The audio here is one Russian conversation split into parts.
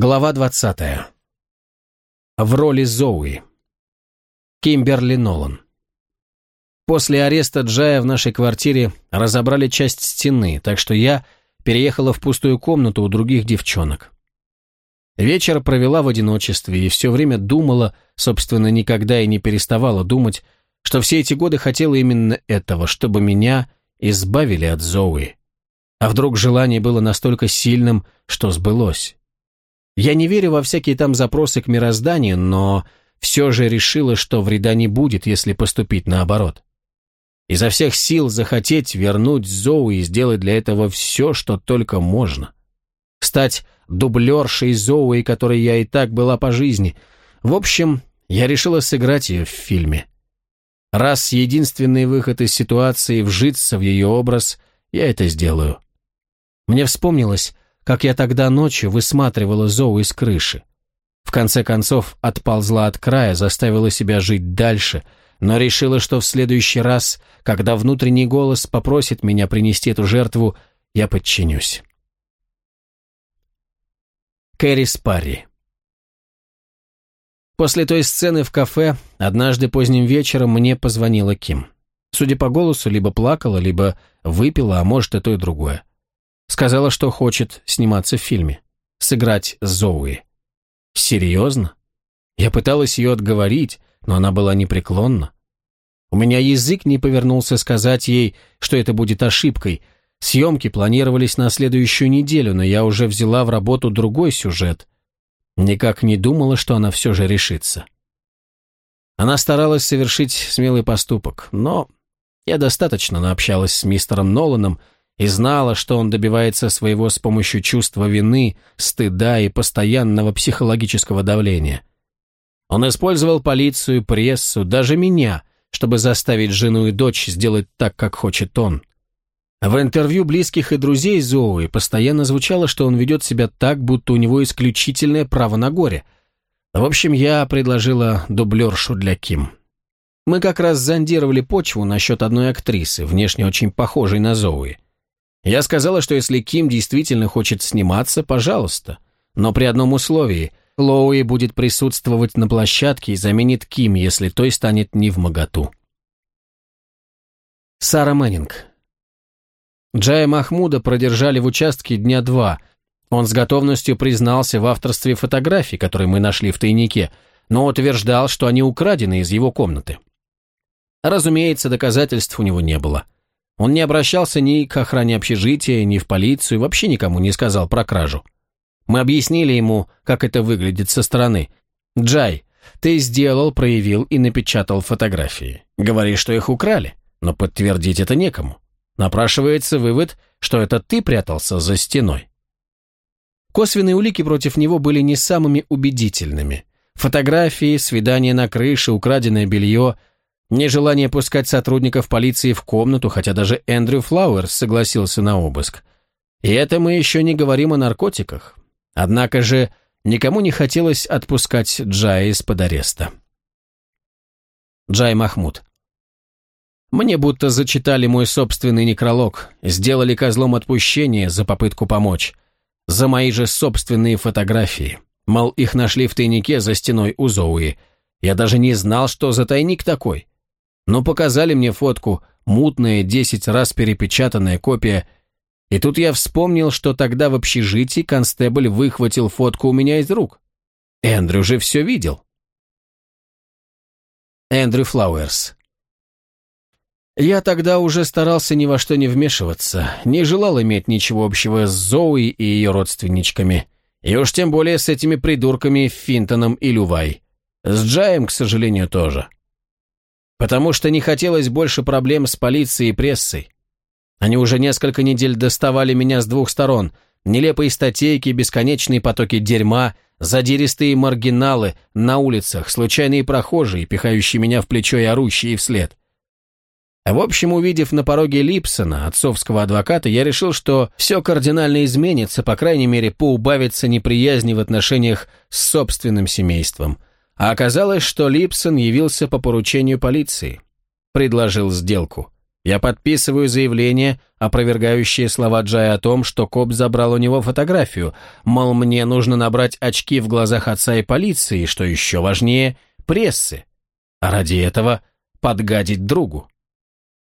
Глава 20. В роли Зоуи. Кимберли Нолан. После ареста Джая в нашей квартире разобрали часть стены, так что я переехала в пустую комнату у других девчонок. Вечер провела в одиночестве и все время думала, собственно, никогда и не переставала думать, что все эти годы хотела именно этого, чтобы меня избавили от Зоуи. А вдруг желание было настолько сильным, что сбылось? Я не верю во всякие там запросы к мирозданию, но все же решила, что вреда не будет, если поступить наоборот. Изо всех сил захотеть вернуть Зоу и сделать для этого все, что только можно. Стать дублершей Зоуи, которой я и так была по жизни. В общем, я решила сыграть ее в фильме. Раз единственный выход из ситуации вжиться в ее образ, я это сделаю. Мне вспомнилось, как я тогда ночью высматривала Зоу из крыши. В конце концов, отползла от края, заставила себя жить дальше, но решила, что в следующий раз, когда внутренний голос попросит меня принести эту жертву, я подчинюсь. Кэрри Спарри После той сцены в кафе однажды поздним вечером мне позвонила Ким. Судя по голосу, либо плакала, либо выпила, а может и то и другое. Сказала, что хочет сниматься в фильме. Сыграть Зоуи. Серьезно? Я пыталась ее отговорить, но она была непреклонна. У меня язык не повернулся сказать ей, что это будет ошибкой. Съемки планировались на следующую неделю, но я уже взяла в работу другой сюжет. Никак не думала, что она все же решится. Она старалась совершить смелый поступок, но я достаточно наобщалась с мистером Ноланом, и знала, что он добивается своего с помощью чувства вины, стыда и постоянного психологического давления. Он использовал полицию, прессу, даже меня, чтобы заставить жену и дочь сделать так, как хочет он. В интервью близких и друзей Зоуи постоянно звучало, что он ведет себя так, будто у него исключительное право на горе. В общем, я предложила дублершу для Ким. Мы как раз зондировали почву насчет одной актрисы, внешне очень похожей на Зоуи. Я сказала, что если Ким действительно хочет сниматься, пожалуйста. Но при одном условии – Лоуи будет присутствовать на площадке и заменит Ким, если той станет не в моготу. Сара Мэннинг. Джая Махмуда продержали в участке дня два. Он с готовностью признался в авторстве фотографий, которые мы нашли в тайнике, но утверждал, что они украдены из его комнаты. Разумеется, доказательств у него не было. Он не обращался ни к охране общежития, ни в полицию, вообще никому не сказал про кражу. Мы объяснили ему, как это выглядит со стороны. «Джай, ты сделал, проявил и напечатал фотографии. говори, что их украли, но подтвердить это некому. Напрашивается вывод, что это ты прятался за стеной». Косвенные улики против него были не самыми убедительными. Фотографии, свидание на крыше, украденное белье – Нежелание пускать сотрудников полиции в комнату, хотя даже Эндрю Флауэрс согласился на обыск. И это мы еще не говорим о наркотиках. Однако же никому не хотелось отпускать Джая из-под ареста. Джай Махмуд. Мне будто зачитали мой собственный некролог, сделали козлом отпущения за попытку помочь. За мои же собственные фотографии. Мол, их нашли в тайнике за стеной у Зоуи. Я даже не знал, что за тайник такой. Но показали мне фотку, мутная, десять раз перепечатанная копия. И тут я вспомнил, что тогда в общежитии констебль выхватил фотку у меня из рук. Эндрю же все видел. Эндрю Флауэрс. Я тогда уже старался ни во что не вмешиваться, не желал иметь ничего общего с Зоей и ее родственничками, и уж тем более с этими придурками Финтоном и Лювай. С Джаем, к сожалению, тоже. Потому что не хотелось больше проблем с полицией и прессой. Они уже несколько недель доставали меня с двух сторон. Нелепые статейки, бесконечные потоки дерьма, задиристые маргиналы на улицах, случайные прохожие, пихающие меня в плечо и орущие вслед. А в общем, увидев на пороге Липсона, отцовского адвоката, я решил, что все кардинально изменится, по крайней мере, поубавится неприязни в отношениях с собственным семейством. А оказалось, что Липсон явился по поручению полиции. Предложил сделку. Я подписываю заявление, опровергающее слова Джая о том, что коп забрал у него фотографию, мол, мне нужно набрать очки в глазах отца и полиции, что еще важнее, прессы. А ради этого подгадить другу.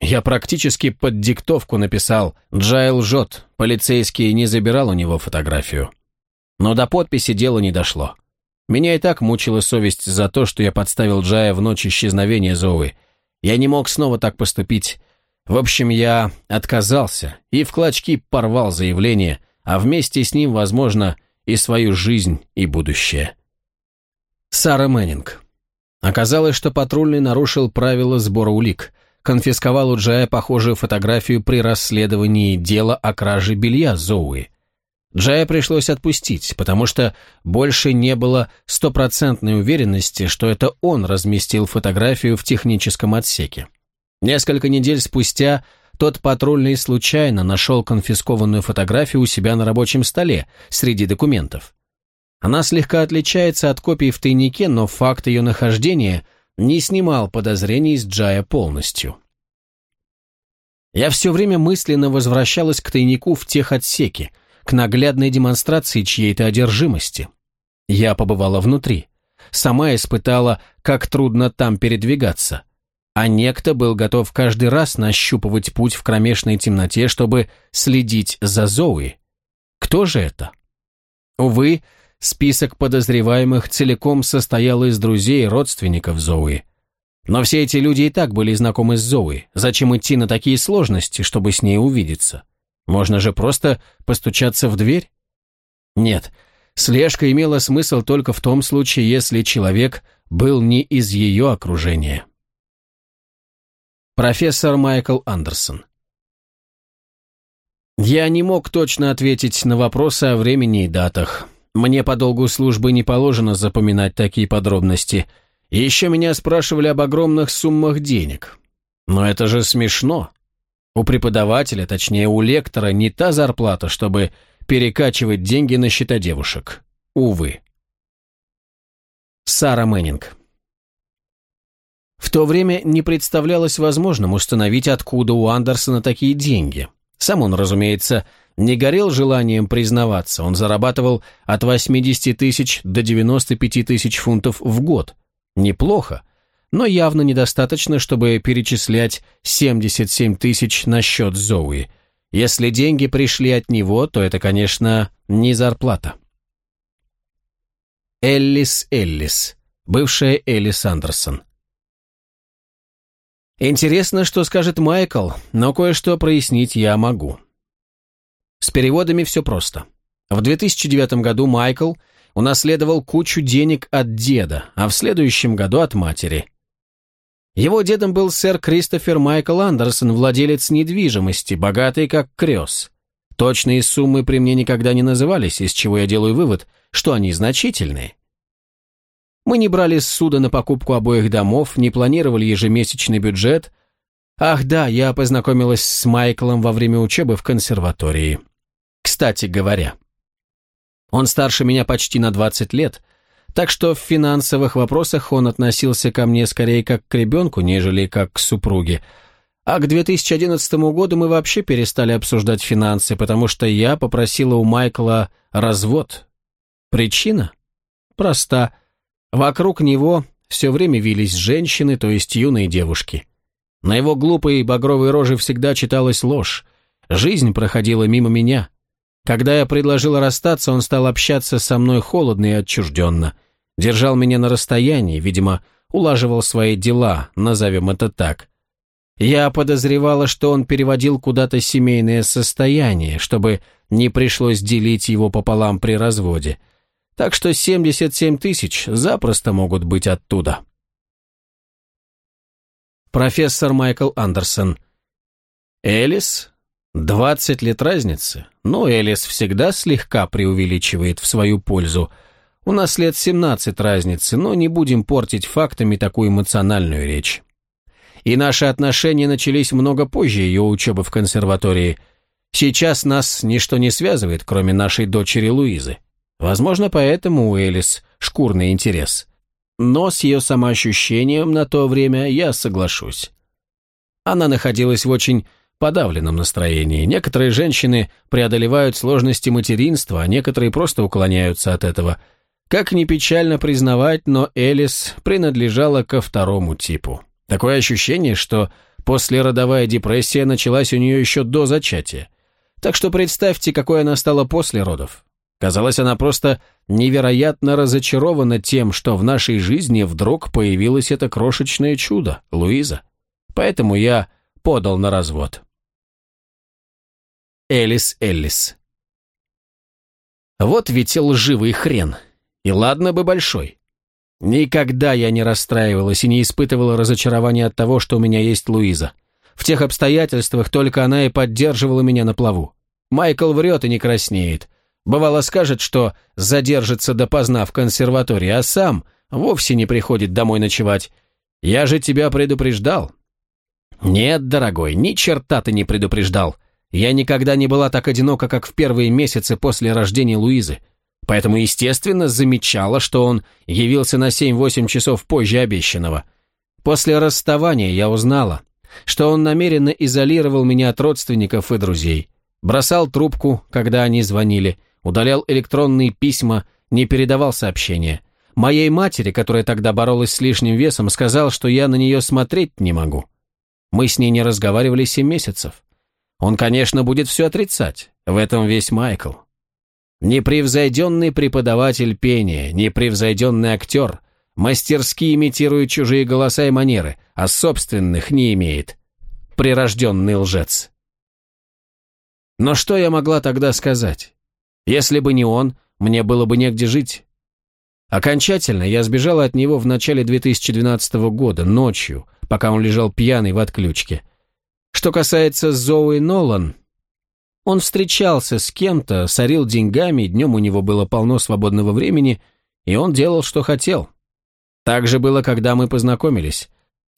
Я практически под диктовку написал «Джай лжет», полицейский не забирал у него фотографию. Но до подписи дело не дошло. Меня и так мучила совесть за то, что я подставил Джая в ночь исчезновения Зоуи. Я не мог снова так поступить. В общем, я отказался и в клочки порвал заявление, а вместе с ним, возможно, и свою жизнь, и будущее. Сара Мэннинг. Оказалось, что патрульный нарушил правила сбора улик. Конфисковал у Джая похожую фотографию при расследовании дела о краже белья Зоуи. Джая пришлось отпустить, потому что больше не было стопроцентной уверенности, что это он разместил фотографию в техническом отсеке. Несколько недель спустя тот патрульный случайно нашел конфискованную фотографию у себя на рабочем столе среди документов. Она слегка отличается от копии в тайнике, но факт ее нахождения не снимал подозрений с Джая полностью. Я все время мысленно возвращалась к тайнику в тех отсеке, к наглядной демонстрации чьей-то одержимости. Я побывала внутри. Сама испытала, как трудно там передвигаться. А некто был готов каждый раз нащупывать путь в кромешной темноте, чтобы следить за Зоуи. Кто же это? Увы, список подозреваемых целиком состоял из друзей и родственников Зоуи. Но все эти люди и так были знакомы с Зоуи. Зачем идти на такие сложности, чтобы с ней увидеться? Можно же просто постучаться в дверь? Нет, слежка имела смысл только в том случае, если человек был не из ее окружения. Профессор Майкл Андерсон Я не мог точно ответить на вопросы о времени и датах. Мне по долгу службы не положено запоминать такие подробности. Еще меня спрашивали об огромных суммах денег. Но это же смешно. У преподавателя, точнее у лектора, не та зарплата, чтобы перекачивать деньги на счета девушек. Увы. Сара Мэнинг. В то время не представлялось возможным установить, откуда у Андерсона такие деньги. Сам он, разумеется, не горел желанием признаваться. Он зарабатывал от 80 тысяч до 95 тысяч фунтов в год. Неплохо, но явно недостаточно, чтобы перечислять 77 тысяч на счет Зоуи. Если деньги пришли от него, то это, конечно, не зарплата. Эллис Эллис, бывшая Эллис Андерсон. Интересно, что скажет Майкл, но кое-что прояснить я могу. С переводами все просто. В 2009 году Майкл унаследовал кучу денег от деда, а в следующем году от матери. Его дедом был сэр Кристофер Майкл Андерсон, владелец недвижимости, богатый как крёс. Точные суммы при мне никогда не назывались, из чего я делаю вывод, что они значительные. Мы не брали с суда на покупку обоих домов, не планировали ежемесячный бюджет. Ах да, я познакомилась с Майклом во время учебы в консерватории. Кстати говоря, он старше меня почти на 20 лет, так что в финансовых вопросах он относился ко мне скорее как к ребенку, нежели как к супруге. А к 2011 году мы вообще перестали обсуждать финансы, потому что я попросила у Майкла развод. Причина? Проста. Вокруг него все время вились женщины, то есть юные девушки. На его глупой багровой роже всегда читалась ложь. Жизнь проходила мимо меня — когда я предложил расстаться, он стал общаться со мной холодно и отчужденно. Держал меня на расстоянии, видимо, улаживал свои дела, назовем это так. Я подозревала, что он переводил куда-то семейное состояние, чтобы не пришлось делить его пополам при разводе. Так что 77 тысяч запросто могут быть оттуда. Профессор Майкл Андерсон. Элис, 20 лет разницы, но Элис всегда слегка преувеличивает в свою пользу. У нас лет 17 разницы, но не будем портить фактами такую эмоциональную речь. И наши отношения начались много позже ее учебы в консерватории. Сейчас нас ничто не связывает, кроме нашей дочери Луизы. Возможно, поэтому у Элис шкурный интерес. Но с ее самоощущением на то время я соглашусь. Она находилась в очень подавленном настроении. Некоторые женщины преодолевают сложности материнства, а некоторые просто уклоняются от этого. Как ни печально признавать, но Элис принадлежала ко второму типу. Такое ощущение, что послеродовая депрессия началась у нее еще до зачатия. Так что представьте, какой она стала после родов. Казалось, она просто невероятно разочарована тем, что в нашей жизни вдруг появилось это крошечное чудо, Луиза. Поэтому я подал на развод. Элис Эллис. Вот ведь лживый хрен. И ладно бы большой. Никогда я не расстраивалась и не испытывала разочарования от того, что у меня есть Луиза. В тех обстоятельствах только она и поддерживала меня на плаву. Майкл врет и не краснеет. Бывало скажет, что задержится допоздна в консерватории, а сам вовсе не приходит домой ночевать. Я же тебя предупреждал. Нет, дорогой, ни черта ты не предупреждал. Я никогда не была так одинока, как в первые месяцы после рождения Луизы, поэтому, естественно, замечала, что он явился на 7-8 часов позже обещанного. После расставания я узнала, что он намеренно изолировал меня от родственников и друзей, бросал трубку, когда они звонили, удалял электронные письма, не передавал сообщения. Моей матери, которая тогда боролась с лишним весом, сказал, что я на нее смотреть не могу. Мы с ней не разговаривали семь месяцев. Он, конечно, будет все отрицать. В этом весь Майкл. Непревзойденный преподаватель пения, непревзойденный актер, мастерски имитирует чужие голоса и манеры, а собственных не имеет. Прирожденный лжец. Но что я могла тогда сказать? Если бы не он, мне было бы негде жить. Окончательно я сбежала от него в начале 2012 года, ночью, пока он лежал пьяный в отключке – что касается Зоуи Нолан, он встречался с кем-то, сорил деньгами, днем у него было полно свободного времени, и он делал, что хотел. Так же было, когда мы познакомились.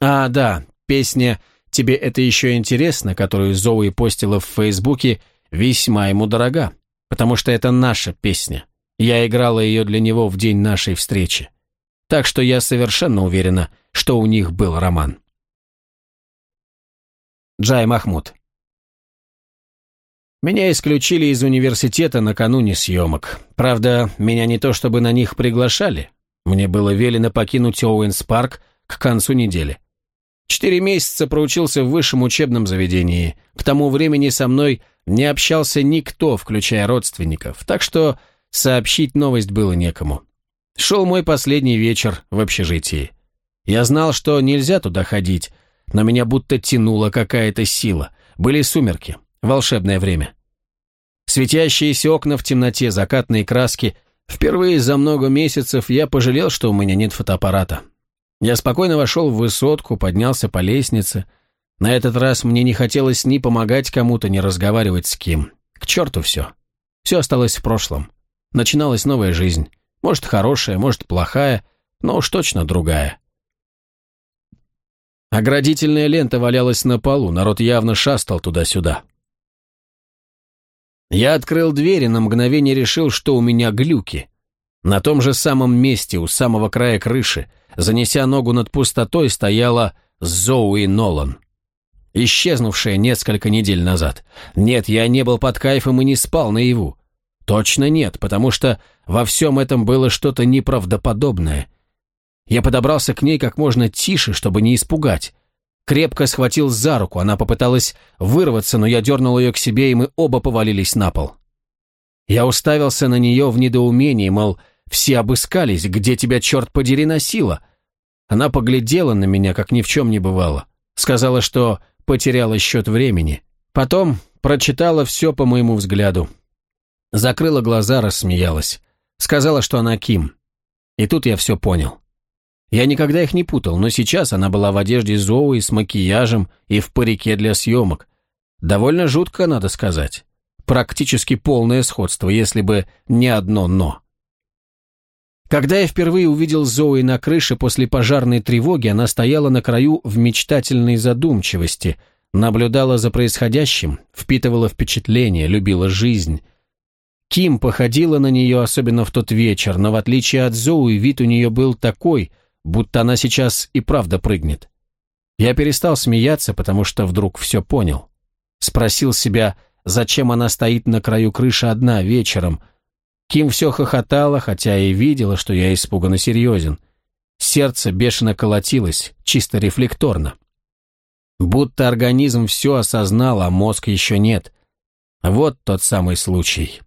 А, да, песня «Тебе это еще интересно», которую Зоуи постила в Фейсбуке, весьма ему дорога, потому что это наша песня. Я играла ее для него в день нашей встречи. Так что я совершенно уверена, что у них был роман. Джай Махмуд. Меня исключили из университета накануне съемок. Правда, меня не то чтобы на них приглашали. Мне было велено покинуть Оуэнс Парк к концу недели. Четыре месяца проучился в высшем учебном заведении. К тому времени со мной не общался никто, включая родственников, так что сообщить новость было некому. Шел мой последний вечер в общежитии. Я знал, что нельзя туда ходить, на меня будто тянула какая-то сила. Были сумерки, волшебное время. Светящиеся окна в темноте, закатные краски. Впервые за много месяцев я пожалел, что у меня нет фотоаппарата. Я спокойно вошел в высотку, поднялся по лестнице. На этот раз мне не хотелось ни помогать кому-то, ни разговаривать с кем. К черту все. Все осталось в прошлом. Начиналась новая жизнь. Может, хорошая, может, плохая, но уж точно другая. Оградительная лента валялась на полу, народ явно шастал туда-сюда. Я открыл дверь и на мгновение решил, что у меня глюки. На том же самом месте, у самого края крыши, занеся ногу над пустотой, стояла Зоуи Нолан. Исчезнувшая несколько недель назад. Нет, я не был под кайфом и не спал наяву. Точно нет, потому что во всем этом было что-то неправдоподобное – я подобрался к ней как можно тише, чтобы не испугать. Крепко схватил за руку, она попыталась вырваться, но я дернул ее к себе, и мы оба повалились на пол. Я уставился на нее в недоумении, мол, все обыскались, где тебя, черт подери, носила. Она поглядела на меня, как ни в чем не бывало. Сказала, что потеряла счет времени. Потом прочитала все по моему взгляду. Закрыла глаза, рассмеялась. Сказала, что она Ким. И тут я все понял. Я никогда их не путал, но сейчас она была в одежде Зоуи с макияжем и в парике для съемок. Довольно жутко, надо сказать. Практически полное сходство, если бы не одно «но». Когда я впервые увидел Зои на крыше после пожарной тревоги, она стояла на краю в мечтательной задумчивости, наблюдала за происходящим, впитывала впечатления, любила жизнь. Ким походила на нее, особенно в тот вечер, но в отличие от Зои вид у нее был такой, будто она сейчас и правда прыгнет. Я перестал смеяться, потому что вдруг все понял. Спросил себя, зачем она стоит на краю крыши одна вечером. Ким все хохотала, хотя и видела, что я испуган и серьезен. Сердце бешено колотилось, чисто рефлекторно. Будто организм все осознал, а мозг еще нет. Вот тот самый случай.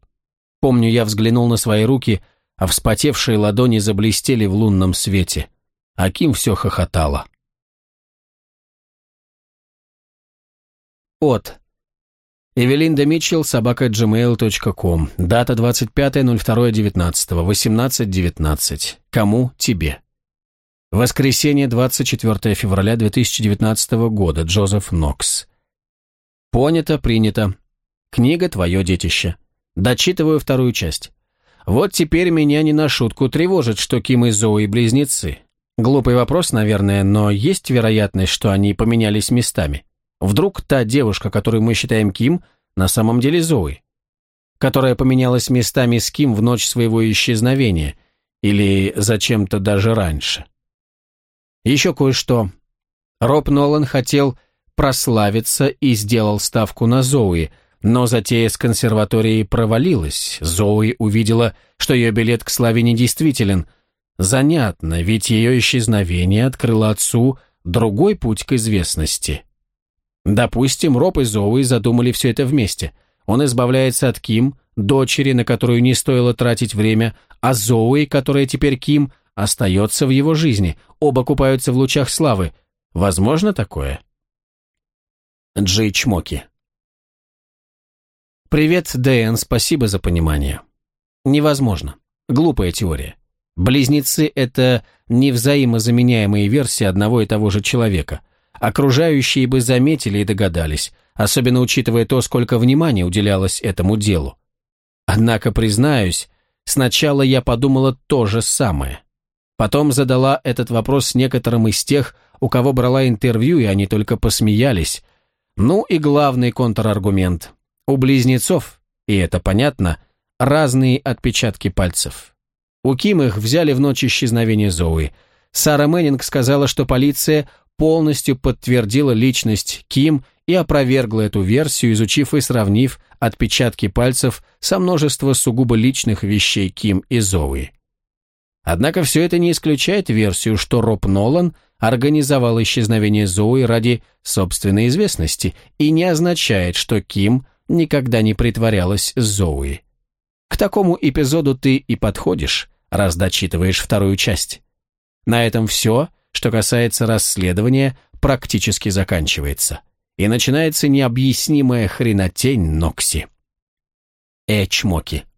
Помню, я взглянул на свои руки, а вспотевшие ладони заблестели в лунном свете. Аким все хохотала. От. Эвелинда Митчелл, собака gmail.com. Дата 25.02.19. 18.19. Кому? Тебе. Воскресенье, 24 февраля 2019 года. Джозеф Нокс. Понято, принято. Книга «Твое детище». Дочитываю вторую часть. Вот теперь меня не на шутку тревожит, что Ким и Зои – близнецы. Глупый вопрос, наверное, но есть вероятность, что они поменялись местами. Вдруг та девушка, которую мы считаем Ким, на самом деле Зои, которая поменялась местами с Ким в ночь своего исчезновения или зачем-то даже раньше. Еще кое-что. Роб Нолан хотел прославиться и сделал ставку на Зои, но затея с консерваторией провалилась. Зои увидела, что ее билет к славе недействителен – Занятно, ведь ее исчезновение открыло отцу другой путь к известности. Допустим, Роб и Зоуи задумали все это вместе. Он избавляется от Ким, дочери, на которую не стоило тратить время, а Зоуи, которая теперь Ким, остается в его жизни. Оба купаются в лучах славы. Возможно такое? Джей Чмоки Привет, Дэн, спасибо за понимание. Невозможно. Глупая теория. Близнецы – это невзаимозаменяемые версии одного и того же человека. Окружающие бы заметили и догадались, особенно учитывая то, сколько внимания уделялось этому делу. Однако, признаюсь, сначала я подумала то же самое. Потом задала этот вопрос некоторым из тех, у кого брала интервью, и они только посмеялись. Ну и главный контраргумент. У близнецов, и это понятно, разные отпечатки пальцев. У Ким их взяли в ночь исчезновения Зои. Сара Мэннинг сказала, что полиция полностью подтвердила личность Ким и опровергла эту версию, изучив и сравнив отпечатки пальцев со множества сугубо личных вещей Ким и Зои. Однако все это не исключает версию, что Роб Нолан организовал исчезновение Зои ради собственной известности и не означает, что Ким никогда не притворялась с Зои. К такому эпизоду ты и подходишь, раз дочитываешь вторую часть. На этом все, что касается расследования, практически заканчивается. И начинается необъяснимая хренотень Нокси. Эчмоки. чмоки.